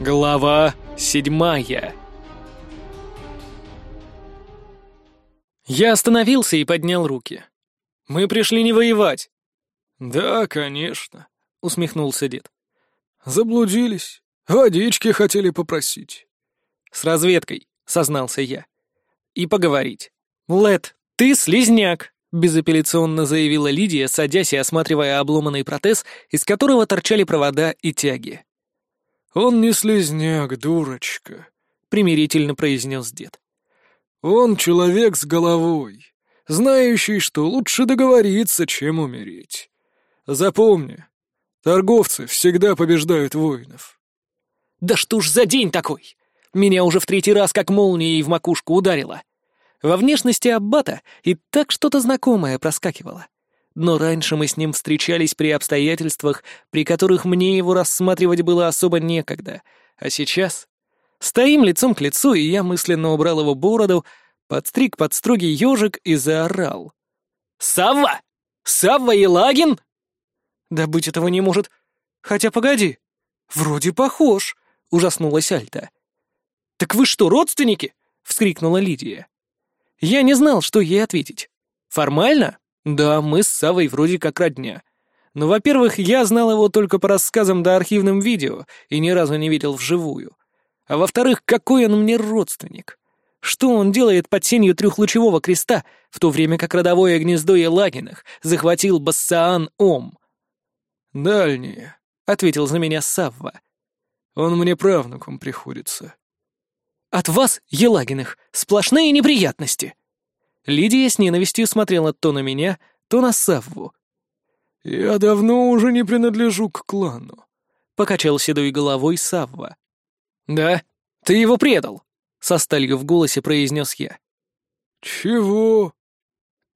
Глава седьмая Я остановился и поднял руки. «Мы пришли не воевать». «Да, конечно», — усмехнулся дед. «Заблудились. Водички хотели попросить». «С разведкой», — сознался я. «И поговорить». «Лед, ты слизняк», — безапелляционно заявила Лидия, садясь и осматривая обломанный протез, из которого торчали провода и тяги. «Он не слезняк, дурочка», — примирительно произнес дед. «Он человек с головой, знающий, что лучше договориться, чем умереть. Запомни, торговцы всегда побеждают воинов». «Да что ж за день такой? Меня уже в третий раз как молнией в макушку ударило. Во внешности Аббата и так что-то знакомое проскакивало но раньше мы с ним встречались при обстоятельствах, при которых мне его рассматривать было особо некогда, а сейчас... Стоим лицом к лицу, и я мысленно убрал его бороду, подстриг под строгий ежик и заорал. «Савва! Савва Елагин!» «Да быть этого не может. Хотя погоди, вроде похож», — ужаснулась Альта. «Так вы что, родственники?» — вскрикнула Лидия. Я не знал, что ей ответить. Формально да, мы с Савой вроде как родня. Но, во-первых, я знал его только по рассказам да архивным видео и ни разу не видел вживую. А во-вторых, какой он мне родственник? Что он делает под сенью трехлучевого креста, в то время как родовое гнездо Елагинах захватил Бассаан-Ом? «Дальние», — ответил за меня Савва. «Он мне правнуком приходится». «От вас, Елагиных, сплошные неприятности», Лидия с ненавистью смотрела то на меня, то на Савву. «Я давно уже не принадлежу к клану», — покачал седой головой Савва. «Да? Ты его предал!» — со сталью в голосе произнес я. «Чего?»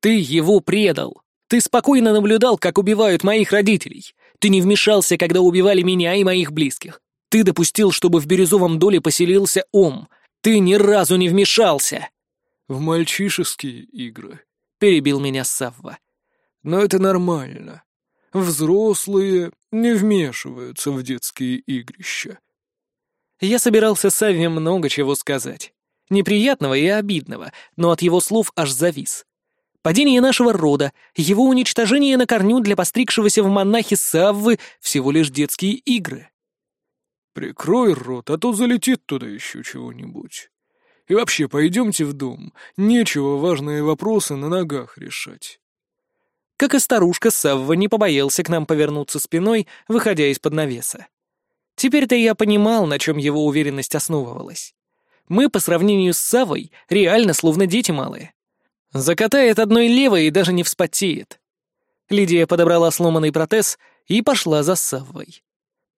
«Ты его предал! Ты спокойно наблюдал, как убивают моих родителей. Ты не вмешался, когда убивали меня и моих близких. Ты допустил, чтобы в Бирюзовом доле поселился Ом. Ты ни разу не вмешался!» В мальчишеские игры», — перебил меня Савва. «Но это нормально. Взрослые не вмешиваются в детские игрища». Я собирался Савве много чего сказать. Неприятного и обидного, но от его слов аж завис. Падение нашего рода, его уничтожение на корню для постригшегося в монахи Саввы всего лишь детские игры. «Прикрой рот, а то залетит туда еще чего-нибудь», и вообще, пойдемте в дом. Нечего важные вопросы на ногах решать». Как и старушка, Савва не побоялся к нам повернуться спиной, выходя из-под навеса. Теперь-то я понимал, на чем его уверенность основывалась. Мы, по сравнению с Савой, реально словно дети малые. Закатает одной левой и даже не вспотеет. Лидия подобрала сломанный протез и пошла за Саввой.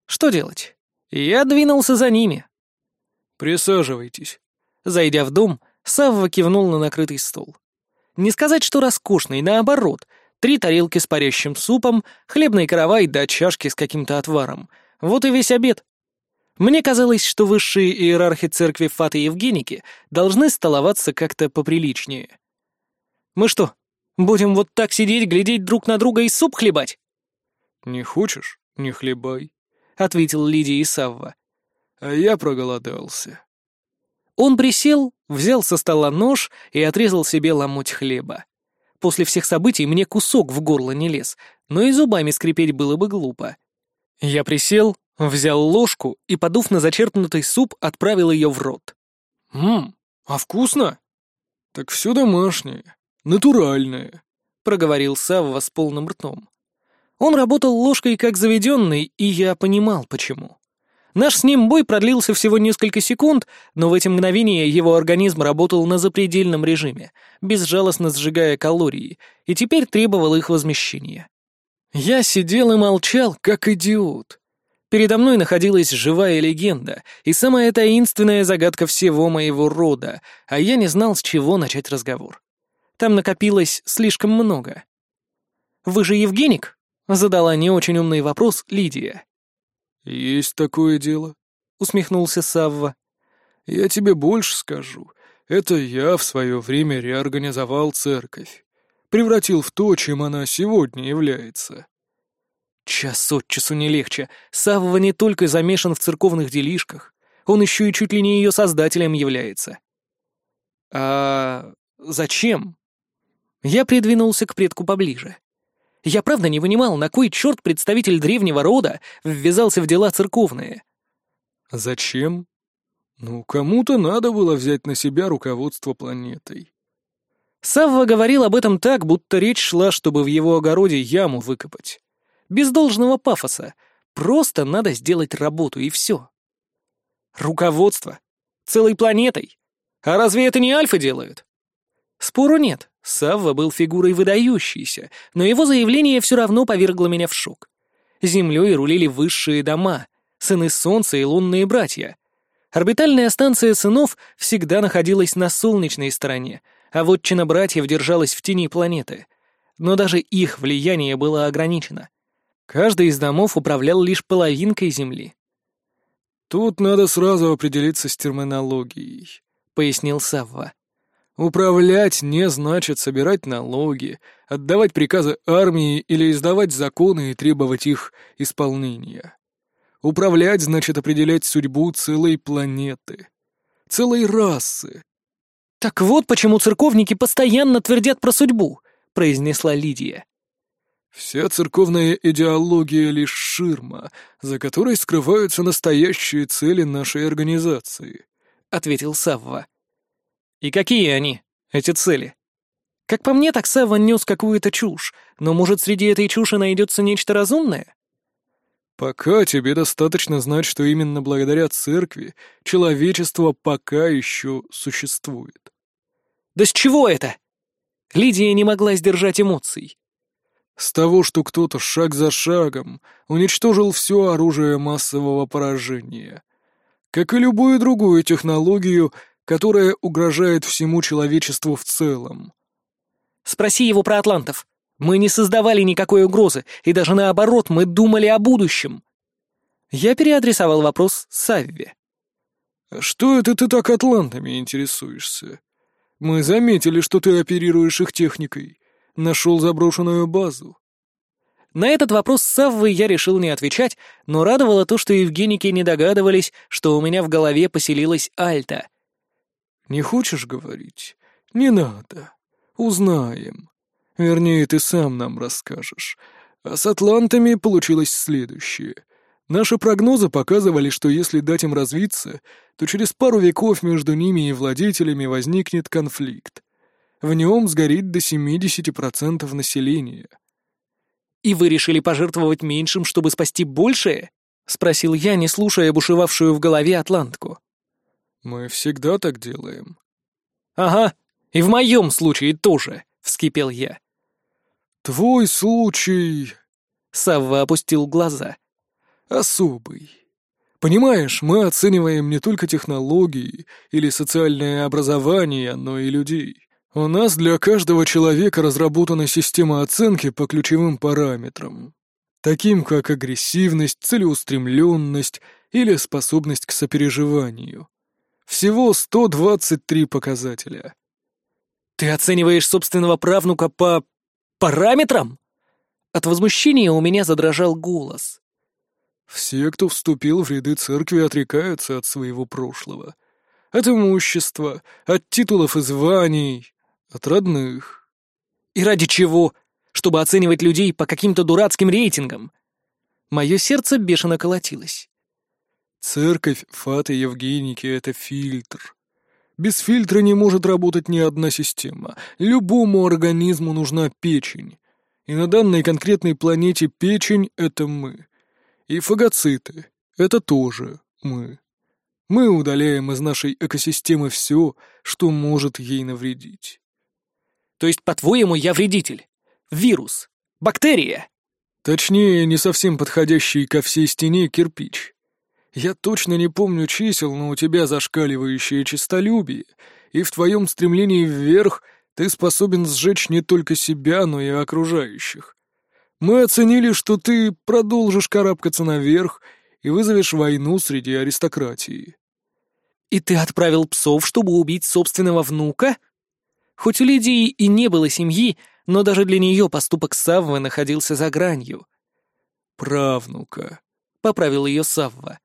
Что делать? Я двинулся за ними. «Присаживайтесь», Зайдя в дом, Савва кивнул на накрытый стол. Не сказать, что роскошный, наоборот. Три тарелки с парящим супом, хлебный каравай да чашки с каким-то отваром. Вот и весь обед. Мне казалось, что высшие иерархи церкви Фаты Евгеники должны столоваться как-то поприличнее. Мы что, будем вот так сидеть, глядеть друг на друга и суп хлебать? «Не хочешь? Не хлебай», — ответил Лидия и Савва. «А я проголодался». Он присел, взял со стола нож и отрезал себе ломоть хлеба. После всех событий мне кусок в горло не лез, но и зубами скрипеть было бы глупо. Я присел, взял ложку и, подув на зачерпнутый суп, отправил ее в рот. «Ммм, а вкусно?» «Так все домашнее, натуральное», — проговорил Савва с полным ртом. Он работал ложкой как заведенный, и я понимал, почему. Наш с ним бой продлился всего несколько секунд, но в эти мгновения его организм работал на запредельном режиме, безжалостно сжигая калории, и теперь требовал их возмещения. Я сидел и молчал, как идиот. Передо мной находилась живая легенда и самая таинственная загадка всего моего рода, а я не знал, с чего начать разговор. Там накопилось слишком много. «Вы же Евгеник?» — задала не очень умный вопрос Лидия. «Есть такое дело», — усмехнулся Савва. «Я тебе больше скажу. Это я в свое время реорганизовал церковь. Превратил в то, чем она сегодня является». Час от часу не легче. Савва не только замешан в церковных делишках, он еще и чуть ли не ее создателем является. А зачем? Я придвинулся к предку поближе. Я правда не вынимал, на кой черт представитель древнего рода ввязался в дела церковные. Зачем? Ну, кому-то надо было взять на себя руководство планетой. Савва говорил об этом так, будто речь шла, чтобы в его огороде яму выкопать. Без должного пафоса. Просто надо сделать работу, и все. Руководство? Целой планетой? А разве это не альфа делают? Спору нет. Савва был фигурой выдающейся, но его заявление все равно повергло меня в шок. Землей рулили высшие дома, сыны Солнца и лунные братья. Орбитальная станция сынов всегда находилась на солнечной стороне, а вотчина братьев держалась в тени планеты. Но даже их влияние было ограничено. Каждый из домов управлял лишь половинкой Земли. «Тут надо сразу определиться с терминологией», — пояснил Савва. «Управлять не значит собирать налоги, отдавать приказы армии или издавать законы и требовать их исполнения. Управлять значит определять судьбу целой планеты, целой расы». «Так вот почему церковники постоянно твердят про судьбу», — произнесла Лидия. Вся церковная идеология — лишь ширма, за которой скрываются настоящие цели нашей организации», — ответил Савва. «И какие они, эти цели?» Как по мне, так Савва нес какую-то чушь, но, может, среди этой чуши найдется нечто разумное? Пока тебе достаточно знать, что именно благодаря церкви человечество пока еще существует. Да с чего это? Лидия не могла сдержать эмоций. С того, что кто-то шаг за шагом уничтожил все оружие массового поражения. Как и любую другую технологию, которая угрожает всему человечеству в целом. Спроси его про атлантов. Мы не создавали никакой угрозы, и даже наоборот, мы думали о будущем. Я переадресовал вопрос Савве. «А «Что это ты так атлантами интересуешься? Мы заметили, что ты оперируешь их техникой. Нашел заброшенную базу. На этот вопрос с Саввой я решил не отвечать, но радовало то, что евгеники не догадывались, что у меня в голове поселилась Альта. «Не хочешь говорить? Не надо. Узнаем. Вернее, ты сам нам расскажешь. А с атлантами получилось следующее. Наши прогнозы показывали, что если дать им развиться, то через пару веков между ними и владетелями возникнет конфликт в нем сгорит до 70% населения. «И вы решили пожертвовать меньшим, чтобы спасти большее?» — спросил я, не слушая бушевавшую в голове атлантку. «Мы всегда так делаем». «Ага, и в моем случае тоже», — вскипел я. «Твой случай...» — Савва опустил глаза. «Особый. Понимаешь, мы оцениваем не только технологии или социальное образование, но и людей. У нас для каждого человека разработана система оценки по ключевым параметрам, таким как агрессивность, целеустремленность или способность к сопереживанию. Всего 123 показателя. Ты оцениваешь собственного правнука по... параметрам? От возмущения у меня задрожал голос. Все, кто вступил в ряды церкви, отрекаются от своего прошлого. От имущества, от титулов и званий, от родных. И ради чего? Чтобы оценивать людей по каким-то дурацким рейтингам? Мое сердце бешено колотилось. Церковь Фаты Евгеники — это фильтр. Без фильтра не может работать ни одна система. Любому организму нужна печень. И на данной конкретной планете печень — это мы. И фагоциты — это тоже мы. Мы удаляем из нашей экосистемы все, что может ей навредить. То есть, по-твоему, я вредитель? Вирус? Бактерия?» «Точнее, не совсем подходящий ко всей стене кирпич. Я точно не помню чисел, но у тебя зашкаливающее честолюбие, и в твоем стремлении вверх ты способен сжечь не только себя, но и окружающих. Мы оценили, что ты продолжишь карабкаться наверх и вызовешь войну среди аристократии». «И ты отправил псов, чтобы убить собственного внука?» Хоть у Лидии и не было семьи, но даже для нее поступок Саввы находился за гранью. правнука», — поправил ее Савва.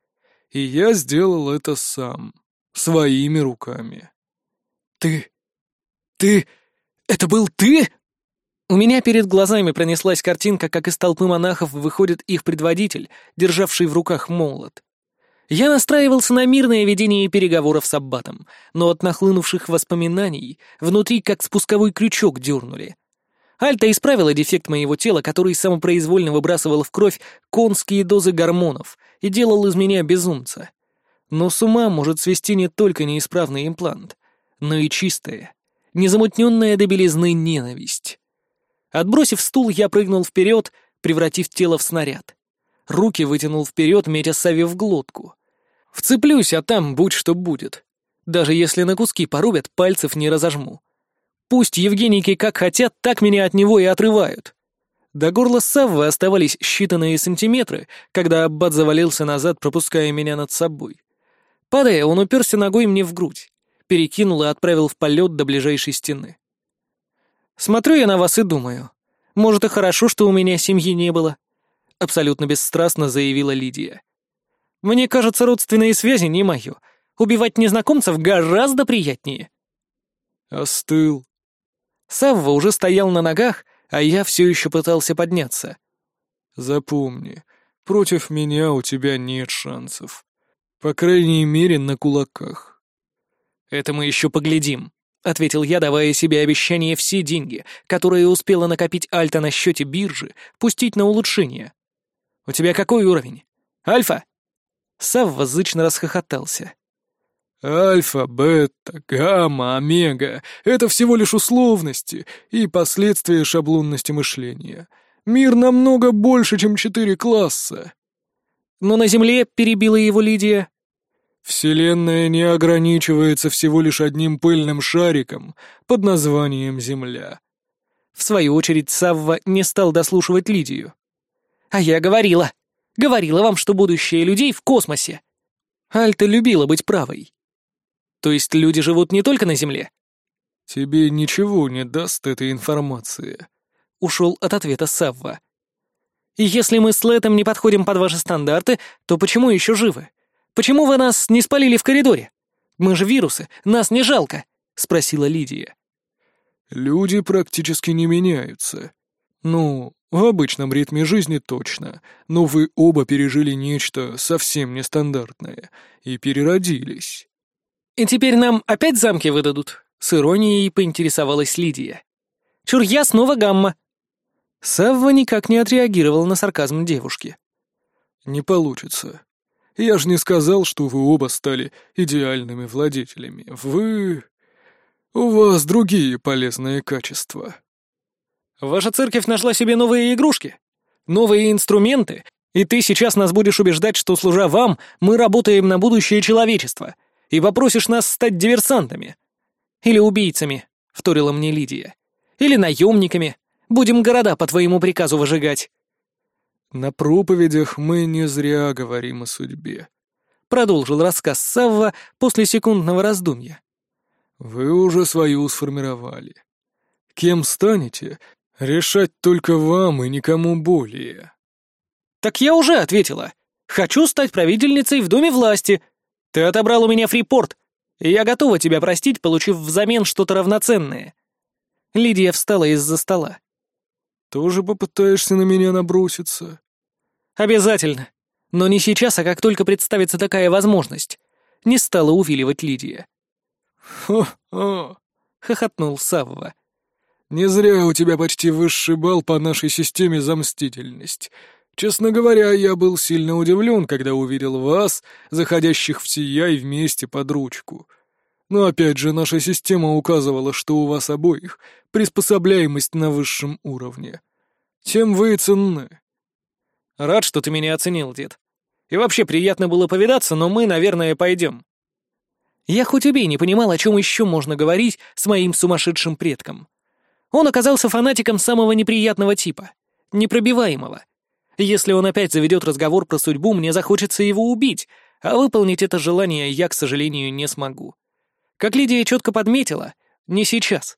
«И я сделал это сам, своими руками». «Ты... ты... это был ты?» У меня перед глазами пронеслась картинка, как из толпы монахов выходит их предводитель, державший в руках молот. Я настраивался на мирное ведение переговоров с Аббатом, но от нахлынувших воспоминаний внутри как спусковой крючок дернули. Альта исправила дефект моего тела, который самопроизвольно выбрасывал в кровь конские дозы гормонов и делал из меня безумца. Но с ума может свести не только неисправный имплант, но и чистая, незамутненная до белизны ненависть. Отбросив стул, я прыгнул вперед, превратив тело в снаряд. Руки вытянул вперед, метя Саве в глотку. Вцеплюсь, а там будь что будет. Даже если на куски порубят, пальцев не разожму. Пусть Евгеники как хотят, так меня от него и отрывают. До горла Саввы оставались считанные сантиметры, когда Аббат завалился назад, пропуская меня над собой. Падая, он уперся ногой мне в грудь, перекинул и отправил в полет до ближайшей стены. Смотрю я на вас и думаю. Может, и хорошо, что у меня семьи не было. Абсолютно бесстрастно заявила Лидия. Мне кажется, родственные связи не мое. Убивать незнакомцев гораздо приятнее. Остыл. Савва уже стоял на ногах, а я все еще пытался подняться. Запомни, против меня у тебя нет шансов. По крайней мере, на кулаках. Это мы еще поглядим. — ответил я, давая себе обещание все деньги, которые успела накопить Альта на счете биржи, пустить на улучшение. «У тебя какой уровень? Альфа?» Савва зычно расхохотался. «Альфа, бета, гамма, омега — это всего лишь условности и последствия шаблонности мышления. Мир намного больше, чем четыре класса». «Но на Земле», — перебила его Лидия, Вселенная не ограничивается всего лишь одним пыльным шариком под названием Земля. В свою очередь Савва не стал дослушивать Лидию. «А я говорила! Говорила вам, что будущее людей в космосе!» Альта любила быть правой. То есть люди живут не только на Земле? Тебе ничего не даст эта информация. Ушел от ответа Савва. И если мы с Летом не подходим под ваши стандарты, то почему еще живы? Почему вы нас не спалили в коридоре? Мы же вирусы, нас не жалко», — спросила Лидия. «Люди практически не меняются. Ну, в обычном ритме жизни точно, но вы оба пережили нечто совсем нестандартное и переродились». «И теперь нам опять замки выдадут?» — с иронией поинтересовалась Лидия. «Чур я снова гамма». Савва никак не отреагировал на сарказм девушки. «Не получится. Я же не сказал, что вы оба стали идеальными владетелями. Вы... У вас другие полезные качества. Ваша церковь нашла себе новые игрушки, новые инструменты, и ты сейчас нас будешь убеждать, что, служа вам, мы работаем на будущее человечества, и попросишь нас стать диверсантами. Или убийцами, — вторила мне Лидия. Или наемниками. Будем города по твоему приказу выжигать. «На проповедях мы не зря говорим о судьбе», — продолжил рассказ Савва после секундного раздумья. «Вы уже свою сформировали. Кем станете, решать только вам и никому более». «Так я уже ответила. Хочу стать правительницей в Доме власти. Ты отобрал у меня фрипорт, и я готова тебя простить, получив взамен что-то равноценное». Лидия встала из-за стола. «Тоже попытаешься на меня наброситься?» «Обязательно. Но не сейчас, а как только представится такая возможность». Не стала увиливать Лидия. «Хо-хо!» — хохотнул Савва. «Не зря у тебя почти высший балл по нашей системе за мстительность. Честно говоря, я был сильно удивлен, когда увидел вас, заходящих в сияй вместе под ручку. Но опять же, наша система указывала, что у вас обоих приспособляемость на высшем уровне. Тем вы и ценны. Рад, что ты меня оценил, дед. И вообще приятно было повидаться, но мы, наверное, пойдем. Я хоть убей не понимал, о чем еще можно говорить с моим сумасшедшим предком. Он оказался фанатиком самого неприятного типа, непробиваемого. Если он опять заведет разговор про судьбу, мне захочется его убить, а выполнить это желание я, к сожалению, не смогу. Как Лидия четко подметила, не сейчас.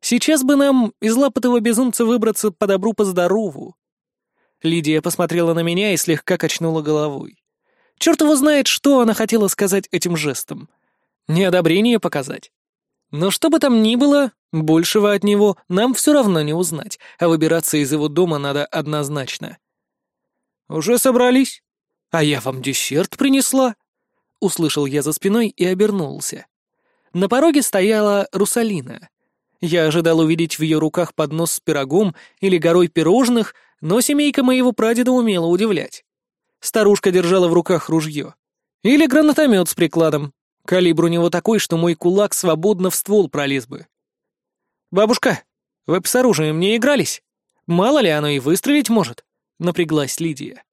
Сейчас бы нам из лапотого безумца выбраться по добру, по здорову. Лидия посмотрела на меня и слегка качнула головой. Черт его знает, что она хотела сказать этим жестом. Неодобрение показать. Но что бы там ни было, большего от него нам все равно не узнать, а выбираться из его дома надо однозначно. «Уже собрались? А я вам десерт принесла?» Услышал я за спиной и обернулся. На пороге стояла Русалина. Я ожидал увидеть в ее руках поднос с пирогом или горой пирожных, но семейка моего прадеда умела удивлять. Старушка держала в руках ружье. Или гранатомет с прикладом. Калибр у него такой, что мой кулак свободно в ствол пролез бы. «Бабушка, вы с оружием не игрались? Мало ли оно и выстрелить может?» — напряглась Лидия.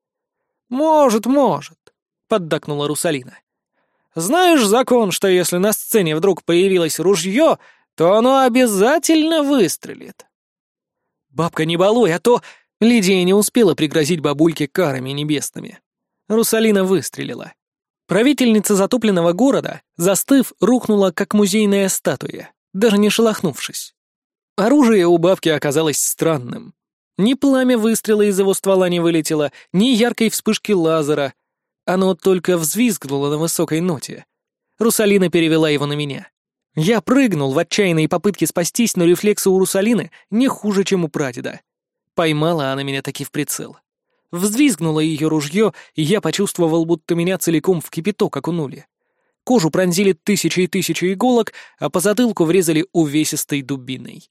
«Может, может», — поддакнула Русалина. «Знаешь закон, что если на сцене вдруг появилось ружье, то оно обязательно выстрелит?» «Бабка, не балуй, а то...» Лидия не успела пригрозить бабульке карами небесными. Русалина выстрелила. Правительница затопленного города, застыв, рухнула, как музейная статуя, даже не шелохнувшись. Оружие у бабки оказалось странным. Ни пламя выстрела из его ствола не вылетело, ни яркой вспышки лазера. Оно только взвизгнуло на высокой ноте. Русалина перевела его на меня. Я прыгнул в отчаянной попытке спастись, но рефлексы у Русалины не хуже, чем у прадеда. Поймала она меня таки в прицел. Взвизгнуло ее ружье, и я почувствовал, будто меня целиком в кипяток окунули. Кожу пронзили тысячи и тысячи иголок, а по затылку врезали увесистой дубиной.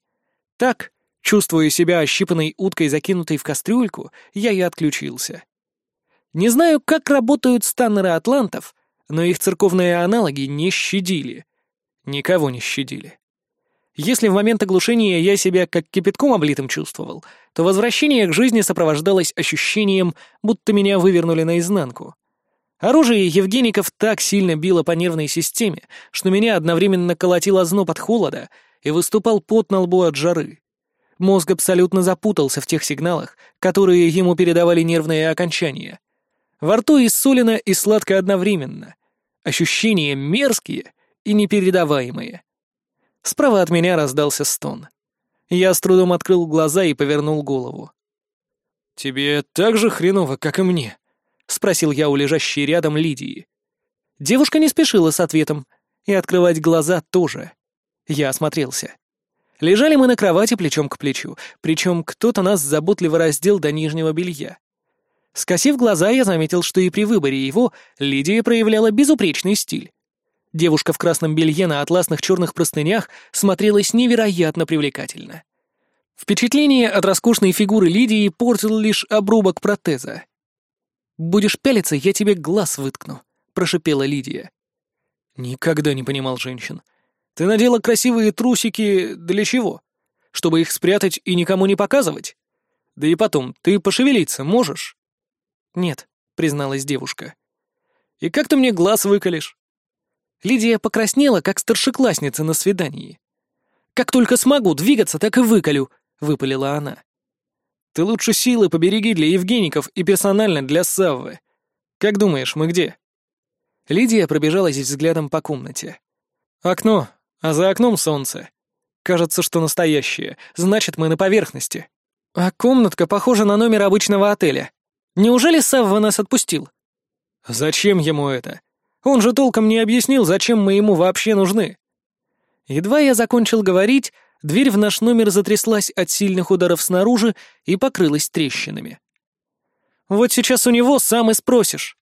Так, чувствуя себя ощипанной уткой, закинутой в кастрюльку, я и отключился. Не знаю, как работают станнеры атлантов, но их церковные аналоги не щадили. Никого не щадили. Если в момент оглушения я себя как кипятком облитым чувствовал, то возвращение к жизни сопровождалось ощущением, будто меня вывернули наизнанку. Оружие Евгеников так сильно било по нервной системе, что меня одновременно колотило зноб от холода и выступал пот на лбу от жары. Мозг абсолютно запутался в тех сигналах, которые ему передавали нервные окончания. Во рту и солено, и сладко одновременно. Ощущения мерзкие и непередаваемые. Справа от меня раздался стон. Я с трудом открыл глаза и повернул голову. «Тебе так же хреново, как и мне?» — спросил я у лежащей рядом Лидии. Девушка не спешила с ответом, и открывать глаза тоже. Я осмотрелся. Лежали мы на кровати плечом к плечу, причем кто-то нас заботливо раздел до нижнего белья. Скосив глаза, я заметил, что и при выборе его Лидия проявляла безупречный стиль. Девушка в красном белье на атласных черных простынях смотрелась невероятно привлекательно. Впечатление от роскошной фигуры Лидии портил лишь обрубок протеза. «Будешь пялиться, я тебе глаз выткну», — прошипела Лидия. Никогда не понимал женщин. Ты надела красивые трусики для чего? Чтобы их спрятать и никому не показывать? Да и потом, ты пошевелиться можешь? Нет, призналась девушка. И как ты мне глаз выколешь? Лидия покраснела, как старшеклассница на свидании. «Как только смогу двигаться, так и выколю», — выпалила она. «Ты лучше силы побереги для Евгеников и персонально для Саввы. Как думаешь, мы где?» Лидия пробежалась взглядом по комнате. «Окно, а за окном солнце. Кажется, что настоящее, значит, мы на поверхности. А комнатка похожа на номер обычного отеля. Неужели Савва нас отпустил?» «Зачем ему это? Он же толком не объяснил, зачем мы ему вообще нужны. Едва я закончил говорить, дверь в наш номер затряслась от сильных ударов снаружи и покрылась трещинами. «Вот сейчас у него сам и спросишь»,